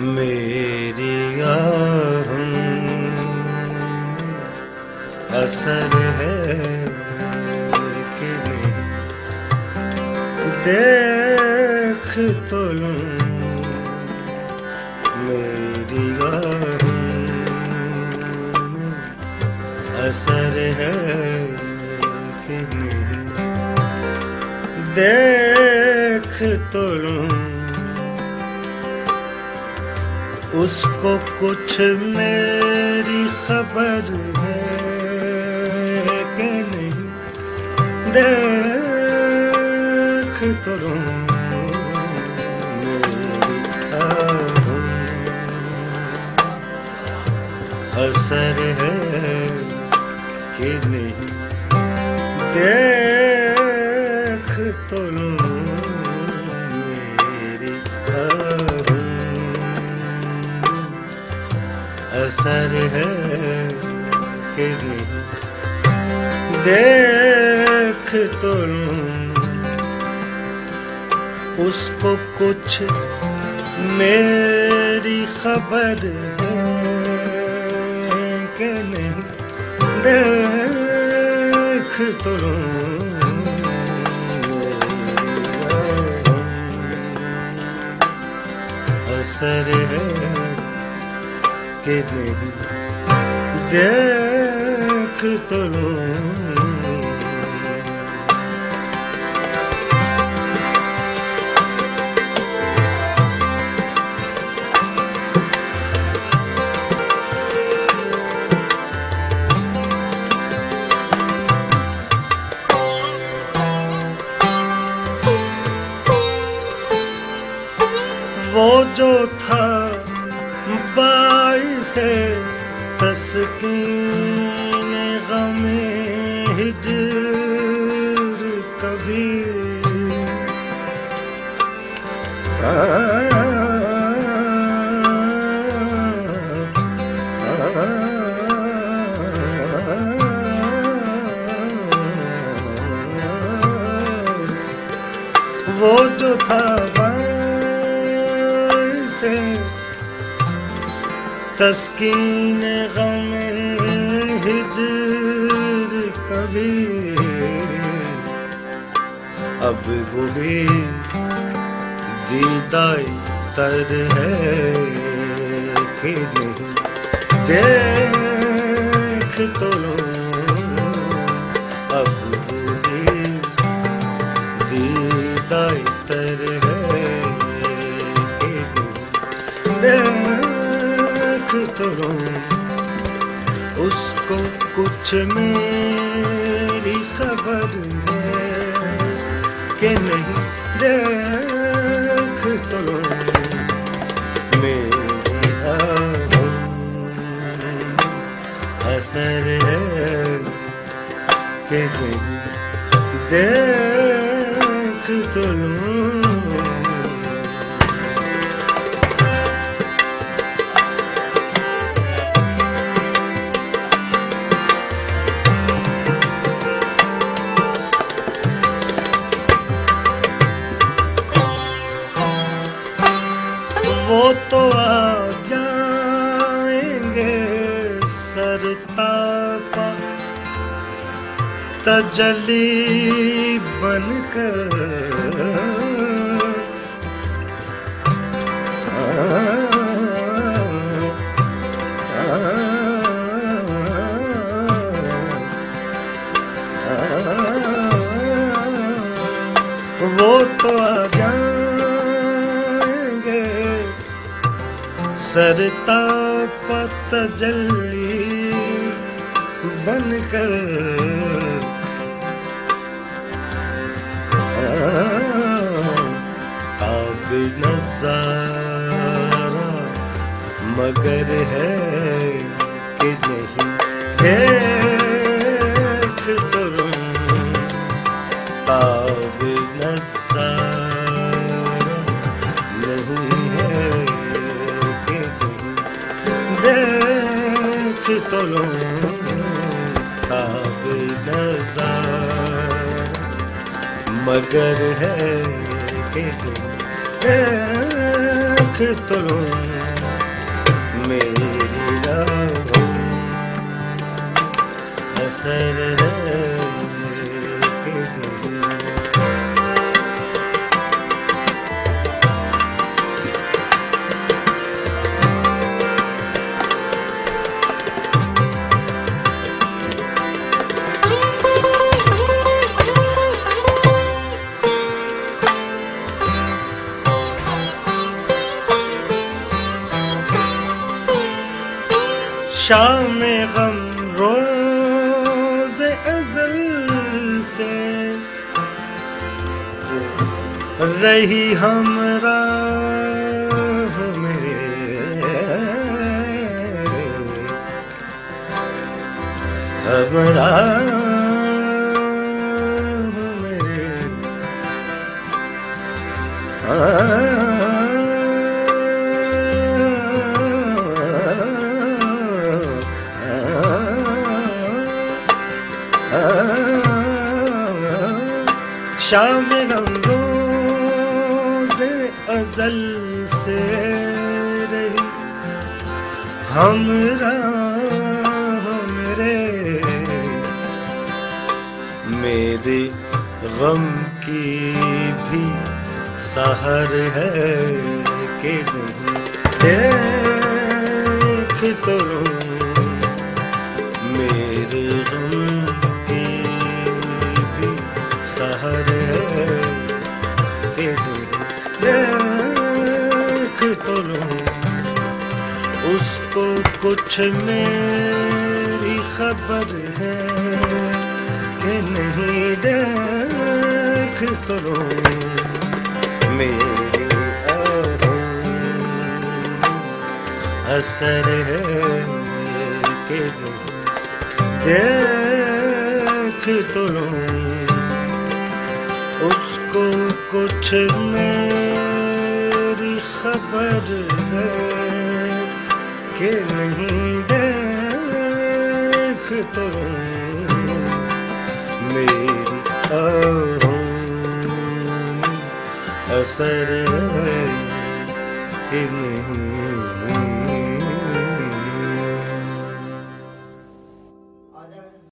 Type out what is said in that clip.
मेरी असर है कि नहीं देख तो लूँ, मेरी आहम असर है कि नहीं देख तो लूँ उसको कुछ मेरी खबर है कि नहीं। देख तो असर है कि नहीं। देख तो असर है कि देख तो उसको कुछ मेरी खबर है कि नहीं। देख तो असर है के नहीं देख तो लो। वो जो था से तस्कीन गम हिजर कभी। वो जो था से तस्कीन गम हिजर कभी। अब वो भी दीदाई तर है कि नहीं। देख तो तो उसको कुछ मेरी खबर है कि नहीं, देख तो असर है कि नहीं, देख तो लो। वो तो आ जाएँगे सरतापा। तजली बनकर सरता पतजली बनकर। अब नज़ारा मगर है कि नहीं देख तो ताब देख तो लो ताब नज़ारा। मगर है कि देख तो लो मेरी राहों असर शाम गम रोज अजल से रही हमरा मेरे। हमरा शाम हम रोज अजल से रही। हमरा मेरे मेरे गम की भी सहर है कि नहीं। देख तो मेरे कुछ मेरी खबर है कि नहीं देख तो मेरी असर है कि देख तो उसको कुछ मेरी खबर है कि नहीं देख तो मेरी असर है कि नहीं